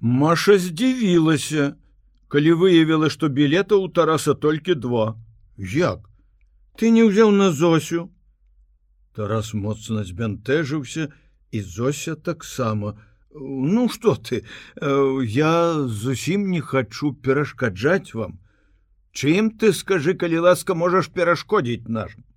Маша здзівілася, калі выявіла, што білета ў Тараса толькі два. Як? Ты не ўзяў на Зосю. Тарас моцна збянтэжыўся і Зося таксама. Ну што ты, я зусім не хачу перашкаджаць вам. Чым ты скажы, калі ласка можаш перашкодзіць нашым.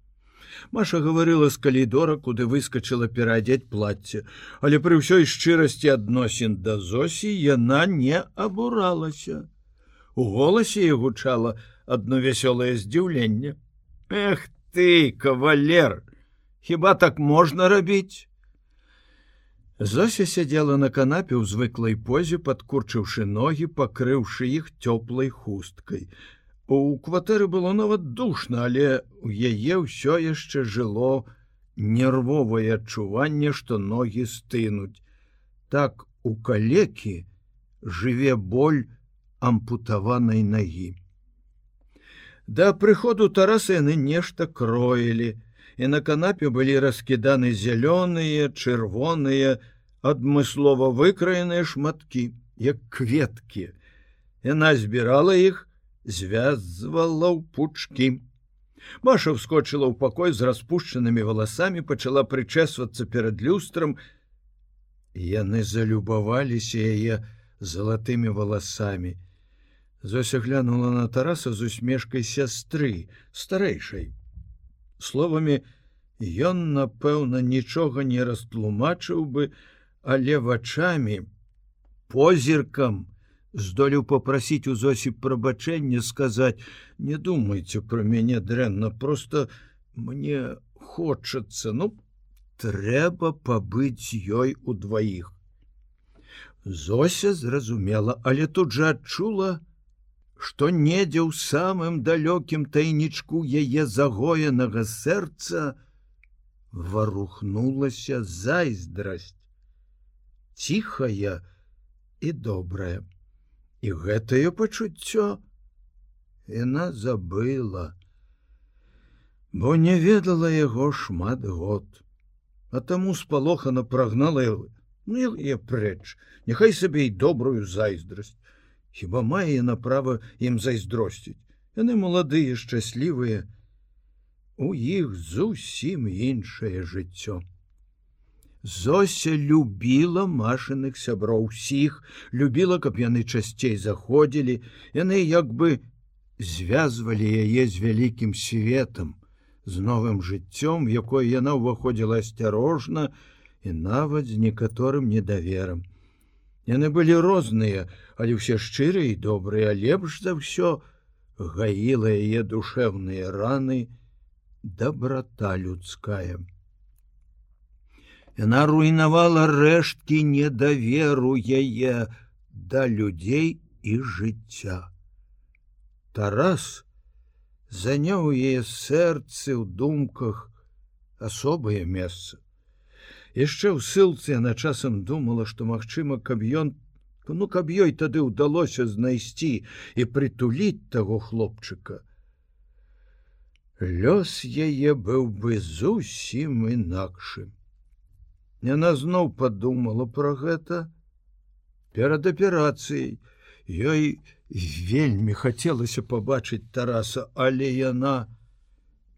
Маша гаварыла з калідора, куды выскочыла пераадзець плацце, але пры ўсёй шчырасці адносін да Зосі яна не абуралася. У голасе і гучала адно вясёлае здзіўленне. Эх ты, кавалер, хіба так можна рабіць? Зося сядзела на канапе ў звыклай позе, падкурчыўшы ногі, пакрыўшы іх цёплай хусткай. У кватэры было нават душна, але у яе ўсё яшчэ жыло нервовае адчуванне, што ногі стынуць. Так у калекі жыве боль ампутаванай нагі. Да прыходу Тараса яны нешта кроілі, і на канапе былі раскіданы зялёныя, чырвоныя, адмыслова выкраеныя шматкі, як кветкі. Яна збірала іх, звязвала ў пучкі. Маша вскочыла ў пакой з распушчанымі валасамі, пачала прычэсвацца перад люстрам. Яны залюбаваліся яе залатымі валасамі. Зося глянула на тараса з усмешкай сястры, старэйшай. Словамі, ён, напэўна, нічога не растлумачыў бы, але вачамі, позіркам, здолеў попрасіць у зосі прабачэнне сказаць не думайте про мяне дрэнна просто мне хочацца ну трэба пабыць ёй удваіх Зося зразумела але тут жа адчула што недзе ў самым далёкім тайнічку яе загоенага сэрца варухнулася зайздрасць ціхая і добрая і гэтае пачуццё яна забыла, бо не ведала яго шмат год, а таму спалохана прагнала яго ну, я прэч, няхай сабе і добрую зайздрасць. Хіба мае на права ім зайздросціць. Яны маладыя, шчаслівыя, У іх зусім іншае жыццё. Зося любіла машыных сяброў усіх, любіла, каб яны часцей заходзілі, яны як бы звязвалі яе з вялікім светом, з новым жыццём, якое яна ўваходзіла асцярожна і нават з некаторым недаверам. Яны былі розныя, але ўсе шчырыя і добрыя, лепш за ўсё гаіла яе душэўныя раны, доброта людская. Яна руйнавала рэшткі недаверу яе да людзей і жыцця. Тарас заняў яе сэрцы ў думках асобае месца. Яшчэ ў ссылцы яна часам думала, што магчыма, каб ён ну каб ёй тады ўдалося знайсці і прытуліць таго хлопчыка. Лёс яе быў бы зусім інакшым. Яна зноў падумала пра гэта. Перад аперацыяй ёй вельмі хацелася пабачыць Тараса, але яна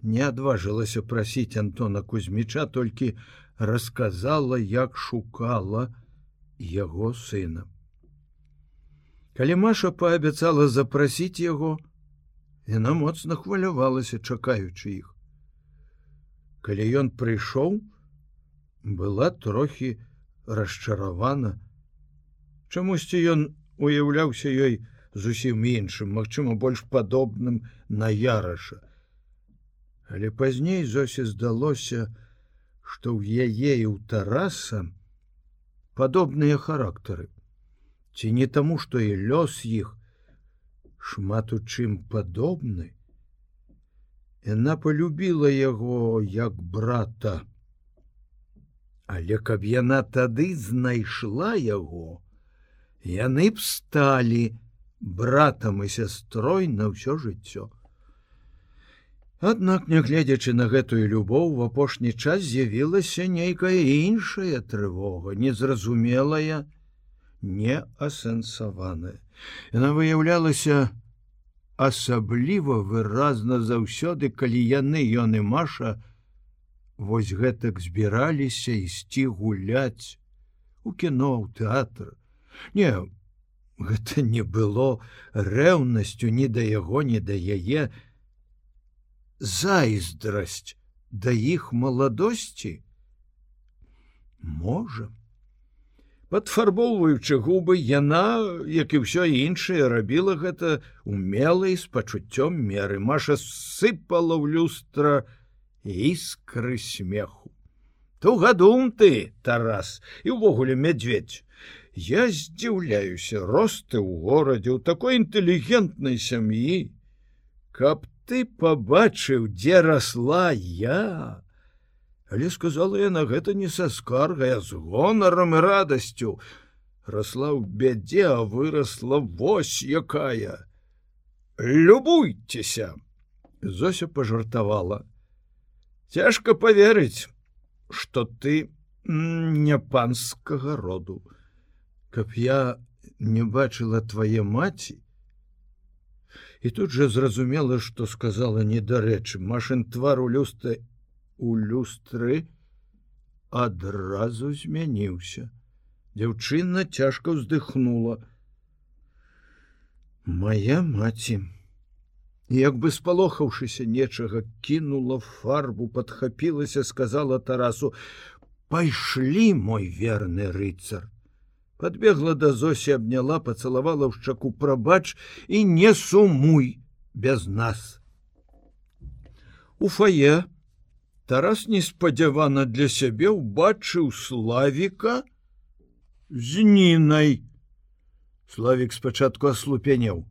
не адважылася прасіць Антона Кузьміча, толькі расказала, як шукала яго сына. Калі Маша паабяцала запрасіць яго, яна моцна хвалявалася, чакаючы іх. Калі ён прыйшоў, была трохі расчаравана. Чамусьці ён уяўляўся ёй зусім іншым, магчыма, больш падобным на яраша. Але пазней зосе здалося, што ў яе і ў Тараса падобныя характары. Ці не таму, што і лёс іх шмат у чым падобны. Яна полюбіла яго як брата. Але каб яна тады знайшла яго, яны б сталі братам і сястрой на ўсё жыццё. Аднак, нягледзячы на гэтую любоў, в апошні час з'явілася нейкая іншая трывога, незразумелая, не асэнсаваная. Яна выяўлялася асабліва выразна заўсёды, калі яны ён і Маша вось гэтак збіраліся ісці гуляць у кіно ў тэатр. Не, гэта не было рэўнасцю ні да яго, ні да яе. Зайздрасць да іх маладосці? Можа. Падфарбоўваючы губы яна як і ўсё іншае рабіла гэта умелай з пачуццём меры. Маша сыпала ў люстра іскры смеху то гадум ты тарас і ўвогуле мядзведь Я здзіўляюся росты ў горадзе ў такой інтэлігентнай сям'і, каб ты побачыў, дзе расла я. Але сказала яна гэта не са скаргая з гонарам і радасцю. Расла ў бядзе, а вырасла вось якая. Любуйцеся! Зося пажартавала. Цяжка поверыць, што ты не панскага роду. Каб я не бачыла твае маці. І тут жа зразумела што сказала недарэчы. Машын твар у люсты у люстры адразу змяніўся. Дзяўчына цяжка ўздыхнула. Моя маці як бы спалохаўшыся нечага кінула фарбу подхапілася сказала тарасу пайшлі мой верны рыцар подбегла да зосі обняла поцалавала ў шчаку прабач і не сумуй без нас у фае тарас неспадзявана для сябе убачыў славіка з нінай славик спачатку аслупенеў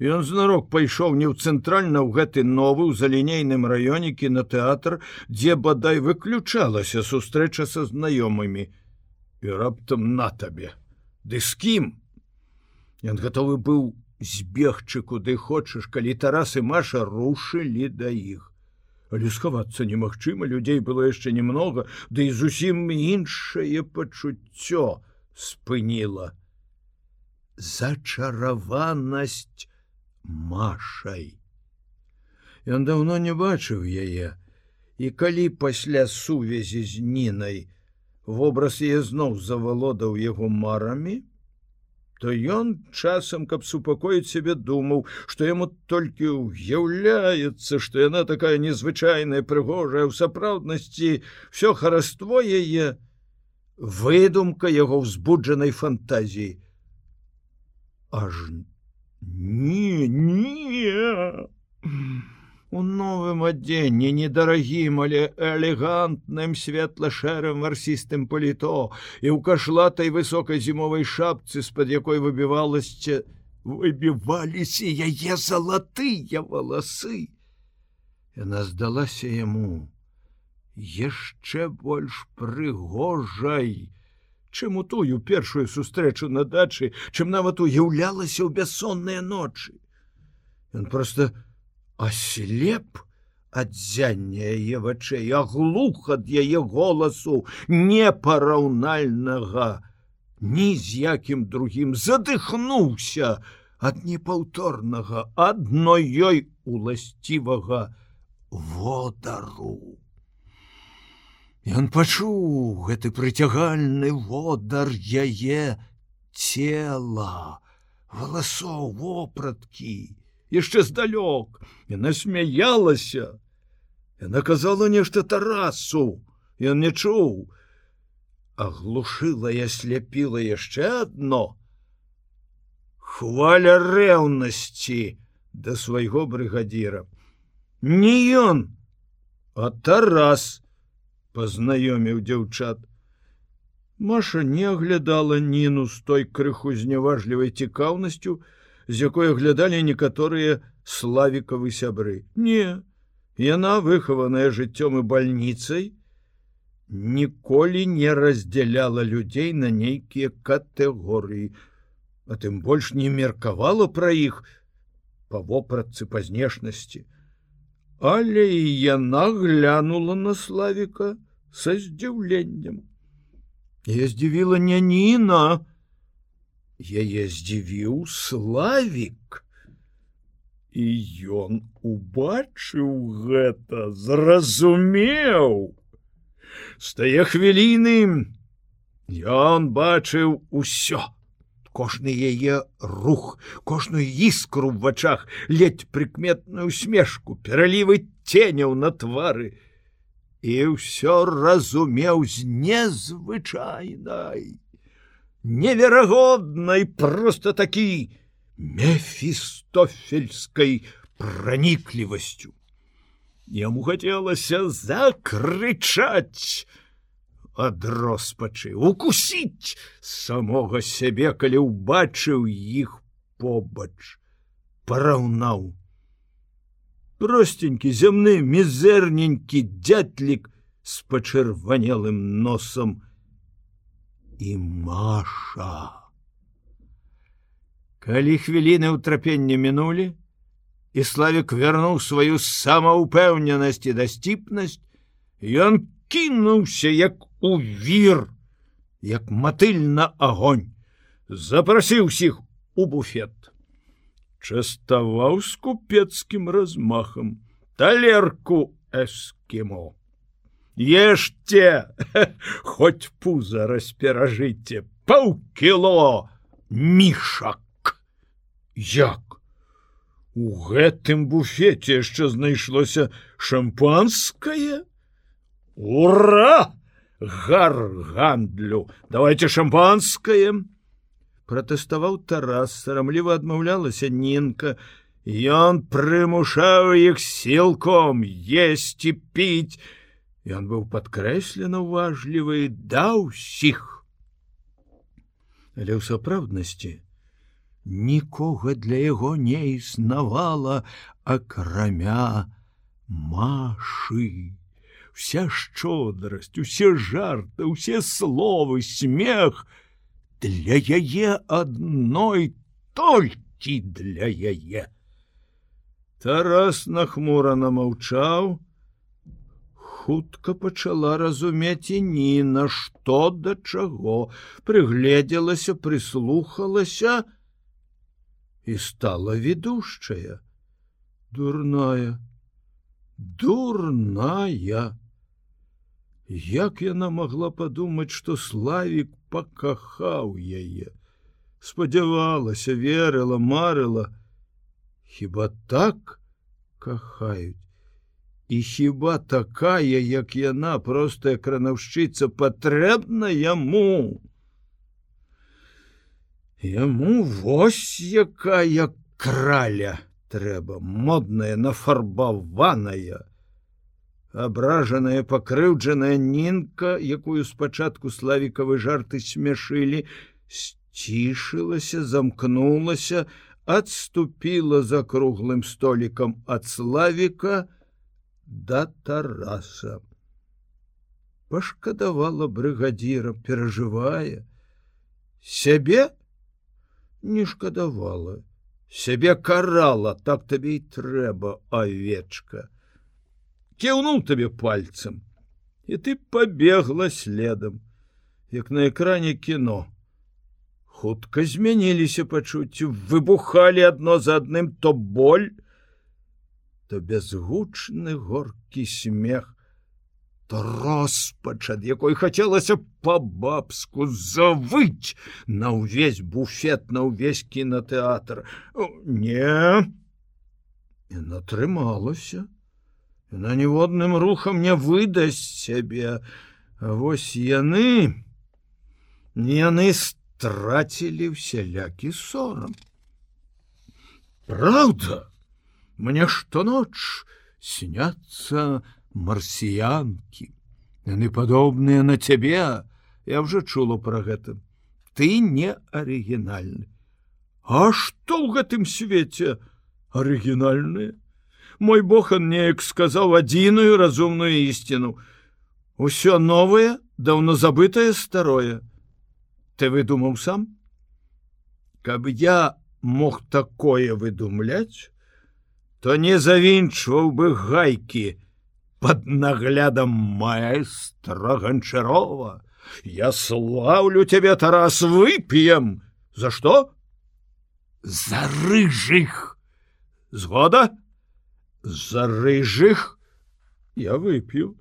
Ён знарок пайшоў не ў цэнтральна ў гэты новы ў залінейным раёне кінотэатр, дзе бадай выключалася сустрэча са знаёмымі. І раптам на табе. Ды з кім? Ён гатовы быў збегчы куды хочаш калі тарас і маша рушылі да іх. Але схавацца немагчыма людзей было яшчэ немного ды і зусім іншае пачуццё спыніла. Зачараванасць машай Ён даўно не бачыў яе і калі пасля сувязі з нінай вобраз яе зноў завалодаў яго марамі, то ён часам, каб супакоіць сябе думаў, што яму толькі ўяўляецца, што яна такая незвычайная прыгожая ў сапраўднасці все хараство яе выдумка яго ўзбуджанай фантазіі. Аж не не. У новым адзенні недарагім але элегантным светла-шэрым варсістым паліто і ў кашлатай высокай зімовай шапцы з-пад якой выбівалася выбіваліся яе залатыя валасы. Яна здалася яму яшчэ больш прыгожай чым у тую першую сустрэчу на дачы чым нават уяўлялася ў бяссонныя ночы. Ён просто аслеп ад зяння яе вачэй аглух ад яе голасу непараўнальнага ні з якім другім задыхнуўся ад непаўторнага адной ёй уласцівага водару Ён пачуў гэты прыцягальны водар яе цела валасоў вопраткі. Яшчэ здалёк яна смяялася. Яна казала нешта тарасу. Ён не чуў. Аглушыла я сляпіла яшчэ одно хваля рэўнасці да свайго брыгадзіра. Не ён а тарас пазнаёміў дзяўчат Маша не аглядала ніну з той крыху зняважлівай цікаўнасцю, з якой аглядалі некаторыя славікавы сябры. Не, яна выхаваная жыццём і бальніцай, ніколі не раздзяляла людзей на нейкія катэгорыі, а тым больш не меркавала пра іх па вопратцы па знешнасці. Але і яна глянула на славіка са здзіўленнем. Я здзівіла няніна, яе здзівіў славік. І ён убачыў гэта зразумеў. Стае хвіліны ён бачыў усё кожны яе рух кожную іскру в вачах ледь прыкметную усмешку пералівы ценяў на твары і ўсё разумеў з незвычайнай неверагоднай просто такі мефістофельскай праніклівасцю. Яму хацелася закрычаць ад роспачы, укусіць самога сябе, калі ўбачыў іх побач, параўнаў. Простенькі зямны мізэрненькі дзятлік з пачырванелым носам і Маша. Калі хвіліны ўтрапення мінулі, і славік вярнуў сваю самаўпэўненасць і дасціпнасць, ён кінуўся як у вір, як матыль на агонь, запрасіў усіх у буфет. Частаваў з купецкім размахам талерку эскімо. Ешце, хоть пуза расперажыце, паўкіло мішак як у гэтым буфеце яшчэ знайшлося шампанское ура гар гандлю давайте шампанское. Пратэставаў тарас. Сарамліва адмаўлялася ненка ён прымушаў іх сілком есці піць ён быў падкрэслена уважлівы да ўсіх але ў сапраўднасці нікога для яго не існавала акрамя машы вся шчодрасць усе жарты усе словы смех для яе адной толькі для яе. Тарас нахмурана маўчаў хутка пачала разумець і ні на што да чаго. Прыгледзелася прыслухалася, і стала ведушчая дурная дурная як яна могла подумаць что славик пакахаў яе? Спадзявалася верыла марыла. Хіба так кахаюць? І хіба такая як яна простая кранаўшчыца патрэбна яму? Яму вось якая краля трэба модная нафарбаваная абражаная пакрыўджаная нінка якую спачатку славікавы жарты смяшылі сцішылася замкнулася отступила за круглым столікам ад славіка да тараса. Пашкадавала брыгадзіра перажывае. Сябе не шкадавала. Сябе карала так табе і трэба авечка кіўнуў табе пальцам і ты побегла следам як на экране кіно хутка змяніліся пачуццю выбухалі адно за адным то боль то безгучны горкі смех то роспач ад якой хацелася па-бабску завыць на ўвесь буфет на ўвесь кінотэатр не натрымалася на ніводным рухам не выдасць сябе вось яны яны страцілі всялякі сорам. Праўда мне штоноч сняцца на марсіянкі. Яны падобныя на цябе. Я уже чула про гэта. Ты не арыгінальны. А што ў гэтым свеце арыгінальны мой бохан неяк сказаў адзіную разумную ісціну усё новое даўно забытае старое. Ты выдумаў сам? Каб я мог такое выдумляць то не завінчваў бы гайкі под наглядом маэстра ганчарова я славлю тебе тарас вып'ем за што за рыжых згода за рыжых я вып'ю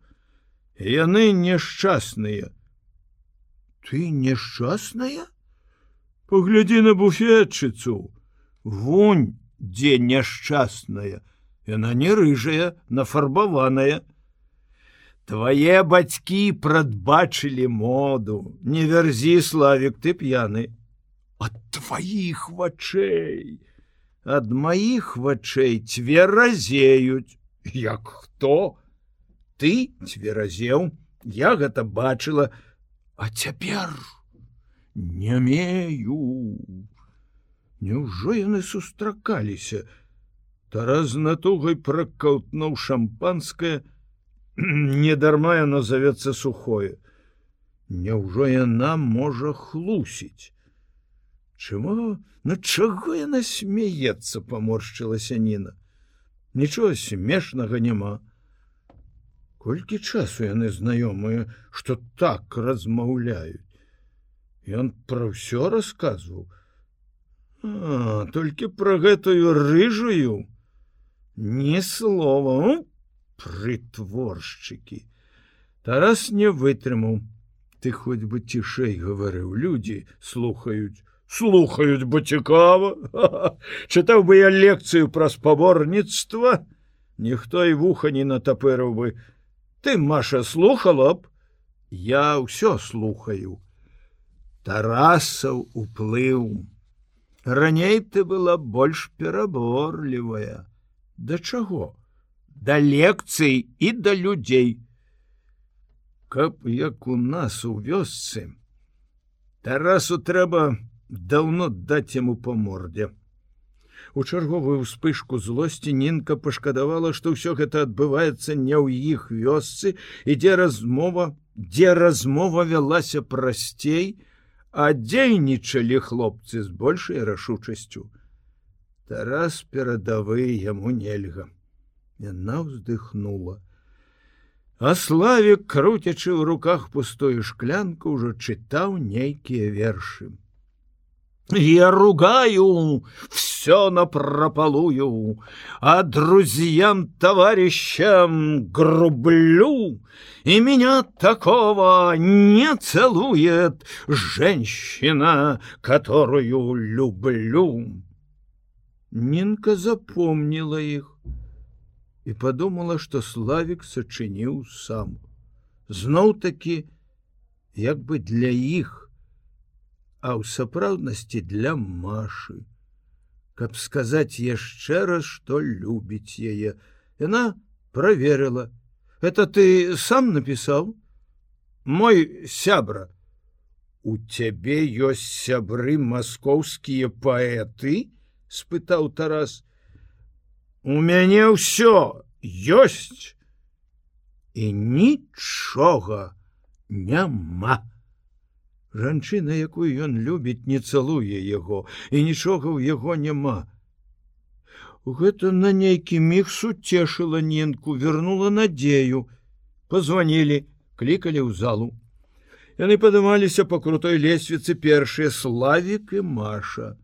яны нешчасныя ты нешчасная поглядзі на буфетчыцу. Вунь дзе няшчасная яна не рыжая нафарбаваная. Твае бацькі прадбачылі моду. Не вярзі славік ты п'яны. От тваіх вачэй ад маіх вачэй цверазеюць. Як хто? Ты цверазеў я гэта бачыла а цяпер не мею. Няўжо яны сустракаліся? Тараз натугай пракаўтнуў шампанское недарма яно завецца сухое. Няўжо яна можа хлусіць Чмо? На чаго яна смеецца паморшчылася ніна. Нічого смешнага няма Колькі часу яны знаёмыя што так размаўляюць? Ён пра ўсё расказваў? Толькі пра гэтую рыжую? Не слова прытворшчыкі! Тарас не вытрымаў. Ты хоць бы цішэй гаварыў людзі слухаюць слухаюць бы цікава. Чытаў бы я лекцыю пра спаборніцтва. Ніхто і вуха не натапыраў бы. Ты маша слухала б? Я ўсё слухаю. Тарасаў уплыў. Раней ты была больш пераборлівая. Да чаго? Да лекцый і да людзей. Каб як у нас у вёсцы. Тарасу трэба даўно даць яму по мордзе у чарговую вспышку злосці нінка пашкадавала што ўсё гэта адбываецца не ў іх вёсцы ідзе размова дзе размова вялася прасцей а дзейнічалі хлопцы з большай рашучасцю тарас перадавы яму нельга Яна ўздыхнула. А славик, круцячы ў руках пустую шклянку, ўжо чытаў нейкія вершы. Я ругаю, все напропалую, а друзьям товарищам грублю, и меня такого не целует женщина, которую люблю. Нинка запомнила их і подумала, што славик сачыніў сам. Зноў такі як бы для іх, А ў сапраўднасці для Машы, каб сказаць яшчэ раз, што любіць яе. Яна проверила: это ты сам напісаў? Мой сябра, У цябе ёсць сябры маскоўскія паэты? спытаў Тарас, У мяне ўсё ёсць і нічога няма. Жанчына, якую ён любіць, не цалуе яго і нічога ў яго няма. Гэта на нейкі міг суцешыла ненку, вернула надзею. Позвонілі, клікалі ў залу. Яны падымаліся па крутой лесвіцы першыя славік і Маша.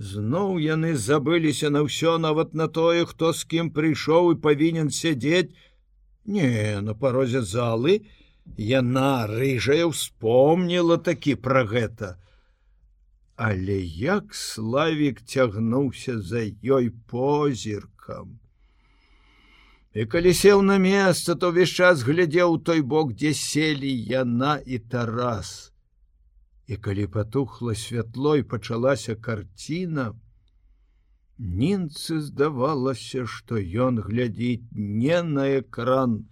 Зноў яны забыліся на ўсё нават на тое, хто з кім прыйшоў і павінен сядзець. Не, на парозе залы яна рыжая успомніла такі пра гэта. Але як славік цягнуўся за ёй позіркам. І калі сеў на месца, то ўвесь час глядзеў той бок, дзе селі яна і Тарас і калі патухла святло і пачалася карціна, Нінцы здавалася, што ён глядзіць не на экран,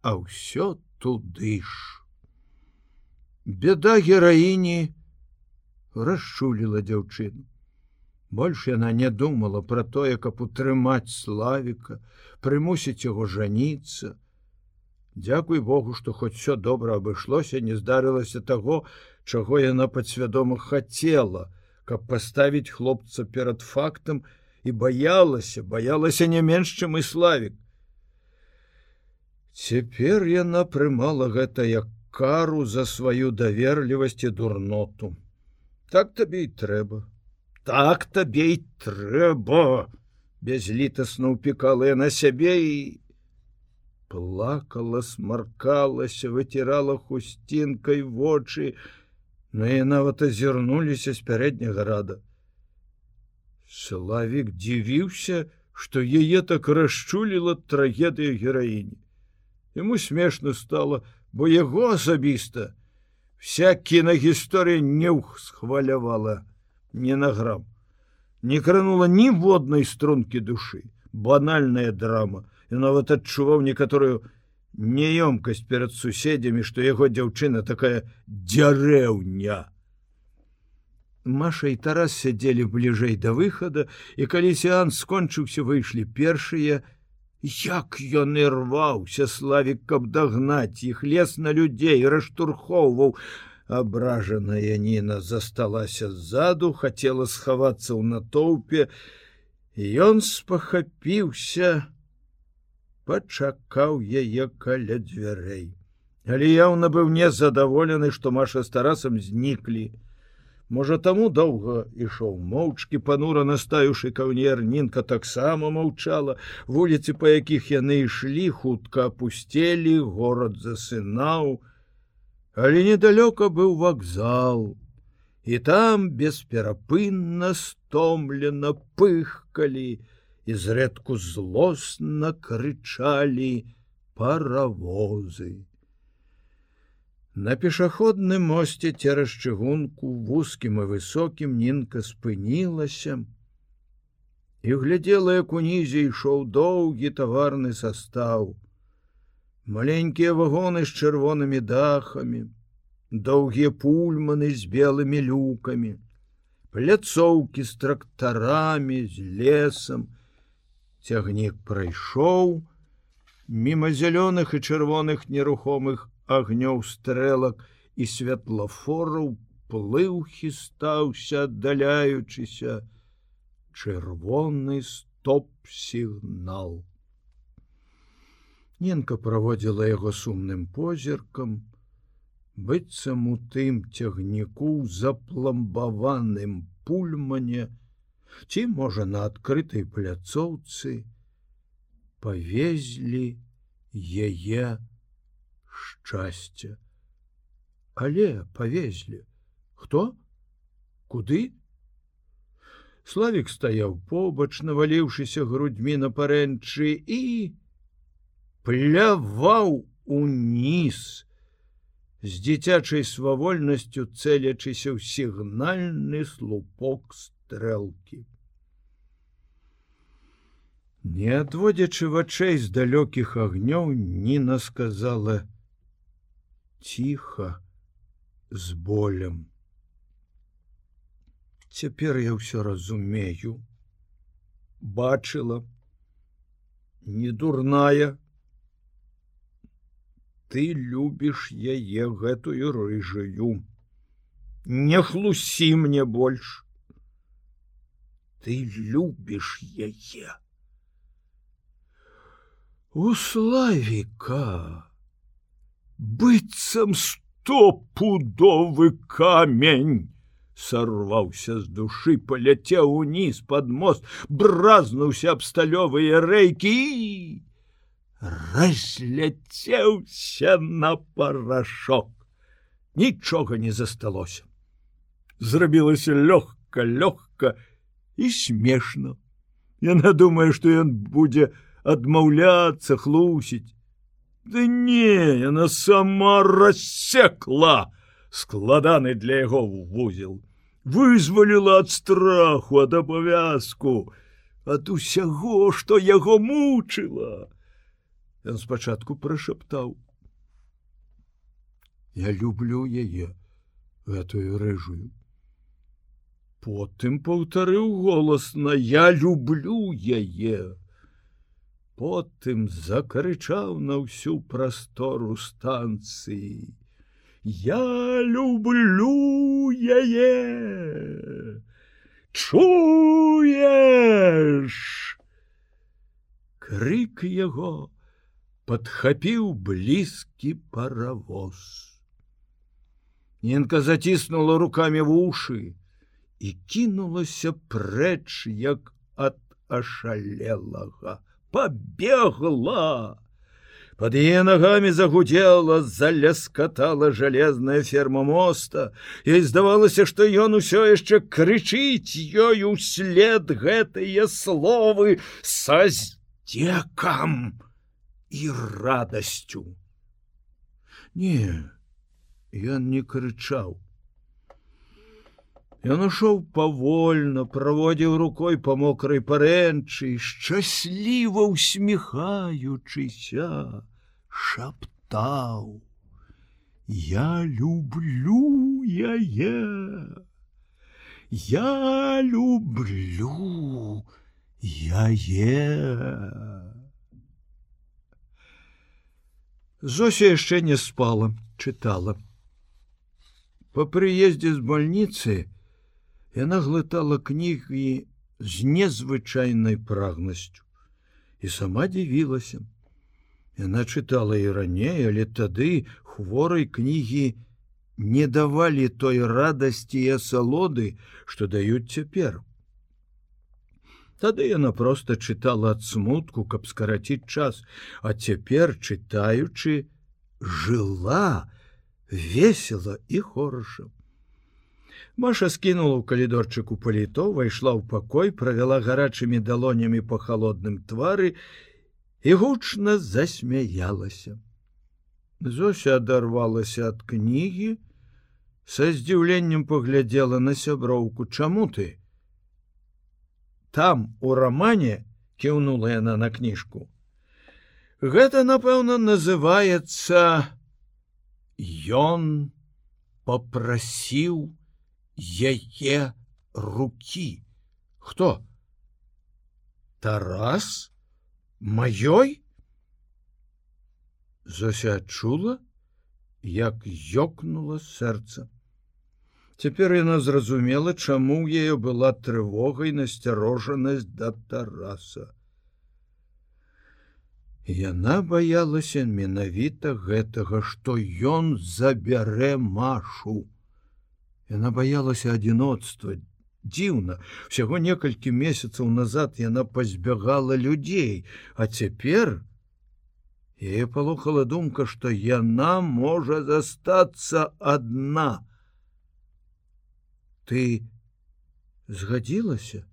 а ўсё туды ж. Беда гераіні расчуліла дзяўчыну. Больш яна не думала пра тое, каб утрымаць славіка, прымусіць яго жаніцца. Дзякуй Богу, што хоць все добра абышлося, не здарылася таго, чаго яна падсвядома хацела, каб паставіць хлопца перад фактам і баялася, баялася не менш, чым і славік. Цяпер яна прымала гэта як кару за сваю даверлівасць і дурноту. так табе і трэба. Так табе і трэба бязлітасна ўпікала на сябе і плакала смаркалася выцірала хусцінкай вочы. Но і нават азірнуліся з пярэдняга рада. Славік дзівіўся што яе так расчуліла трагедыя гераіні Яму смешна стала бо яго асабіста вся кінагісторыя не схвалявала не на грам. Не кранула ніводнай стрункі душы. Банальная драма. І нават адчуваў некаторую неёмкасць перад суседзямі што яго дзяўчына такая дзярэўня. Маша і Тарас сядзелі бліжэй да выхада і калі сеан скончыўся выйшлі першыя як ён і рваўся славік каб дагнаць іх лес на людзей раштурхоўваў абражаная Ніна засталася ззаду хацела схавацца ў натоўпе ён спахапіўся пачакаў яе каля дзвярэй. Але яўна быў незадаволены, што Маша з тарасам зніклі. Можа таму доўга ішоў моўчкі панура настаюшы каўнер нінка таксама маўчала вуліцы па якіх яны ішлі хутка опусцелі горад засынаў але недалёка быў вакзал і там бесперапынна стомлена пыхкалі і зрэдку злосна крычалі паравозы. На пешаходным мосце цераз чыгунку вузкім і высокім нінка спынілася і глядзела, як унізе ішоў доўгі таварны састаў. Маленькія вагоны з чырвонымі дахамі, доўгія пульманы з белымі люкамі, пляцоўкі з трактарамі, з лесам, Цягнік прайшоў мімо зялёных і чырвоных нерухомых агнёў стрэлак і святлафораў плыў хістаўся аддаляючыся чырвоны стоп-сігнал. Ненка праводзіла яго сумным позіркам, быццам у тым цягніку запламбаваным пульмане, ці можа на адкрытай пляцоўцы павезлі яе шчасця але павезлі. Хто? Куды? Славик стаяў побач наваліўшыся грудьмі на парэнчы і пляваў уніз. З дзіцячай свавольнасцю цэлячыся ў сігнальны слупок стрэлкі. Не адводзячы вачэй з далёкіх агнёў Ніна сказала ціха з болем. Цяпер я ўсё разумею, бачыла, не дурная, ты любіш яе гэтую рыжаю. Не хлусі мне больш ты любіш яе у славіка быццам стопудовы камень сорваўся з душы паляцеў уніз под мост бразнуўся аб сталёвыя рэйкі разляцеўся на парашок нічога не засталося зрабілася лёгка лёгка і смешно. Яна думае, што ён будзе адмаўляцца хлусіць. Да не, яна сама рассекла складаны для яго вузел, вызваліла ад страху ад абавязку, ад усяго, што яго мучыла. Ён спачатку прашаптаў: « Я люблю яе гэтую рэжую потым паўтарыў голасна я люблю яе потым закрычаў на ўсю прастору станцыі. Я люблю яе! Чуеш? Крык яго падхапіў блізкі паравоз. Ненка заціснула руками вушы і кінулася прэч як ад ашалелага побегла. Под яе ногами загудела заляскатала жалезная ферма моста і здавалася что ён усё яшчэ крычыць ёй услед гэтыя словы са здекам і радасцю не ён не крычаў Ён ушоў павольна, праводзіў рукой па мокрай парэнчы, шчасліва усміхаючыся, шаптаў: Я люблю яе. Я люблю яе. Зося яшчэ не спала, чытала. Па прыездзе з больніцы, Яна глытала кнігі з незвычайнай прагнасцю і сама дзівілася. Яна чытала і раней, але тады хворай кнігі не давалі той радасці і асалоды, што даюць цяпер. Тады яна проста чытала ад смутку, каб скараціць час, а цяпер чытаючы, жыла, весела і хораша. Маша скінула ў калідорчыку паліто, вайшла ў пакой, правяла гарачымі далонямі па халодным твары і гучна засмяялася. Зося адарвалася ад кнігі, са здзіўленнем паглядзела на сяброўку, чаму ты? Там у рамане кіўнула яна на кніжку. Гэта, напэўна, называецца Ён попрасіў, яе руки хто? Тарас? Маёй зося адчула як ёкнула сэрца. Цяпер яна зразумела чаму ў яе была трывогай насцярожанасць да тараса. Яна баялася менавіта гэтага што ён забярэ машу Яна баялася адзіноцтва. Дзіўна, усяго некалькі месяцаў назад яна пазбягала людзей, а цяпер яе палохала думка, што яна можа застацца адна. Ты згадзілася?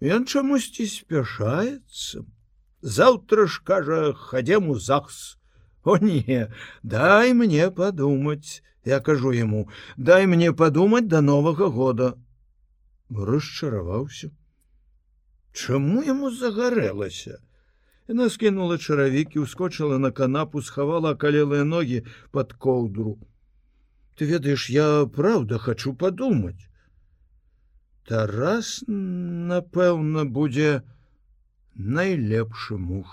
Ён чамусьці спяшаецца. Заўтра ж кажа, хадзем у захс. О не, дай мне падумаць, я кажу яму дай мне подумать до нового года расчараваўся чаму ему загарэлася яна скінула чаравікі ускочыла на канапу схавала калелыя ноги под коўдру ты ведаеш я правда хочу подумать. Тарас напэўна будзе найлепшы муж.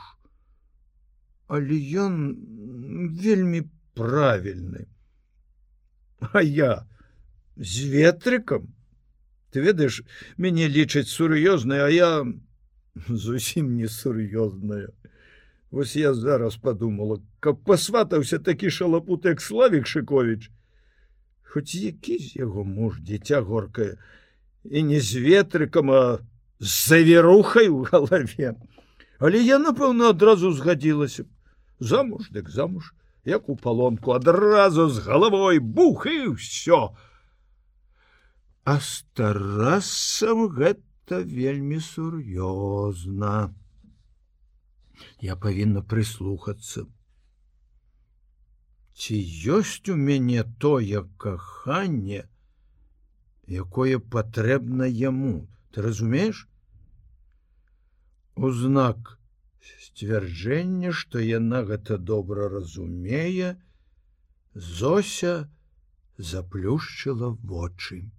Але ён вельмі правільны А я з ветрыкам ты ведаеш мяне лічаць сур'ёзная а я зусім не сур'ёзная Вось я зараз подумала каб пасватаўся такі шалапут як славік шыкович хоць які з яго муж дзіця горкае і не з ветрыкам а з завірухай у галаве. Але я напэўна адразу згадзілася. Замуж дык замуж як у палонку адразу з галавой бух і ўсё. А старасам гэта вельмі сур'ёзна. Я павінна прыслухацца. Ці ёсць у мяне тое каханне, якое патрэбна яму, ты разумееш? Узнак сцвярджэнне, што яна гэта добра разумее, Зося заплюшчыла вочы.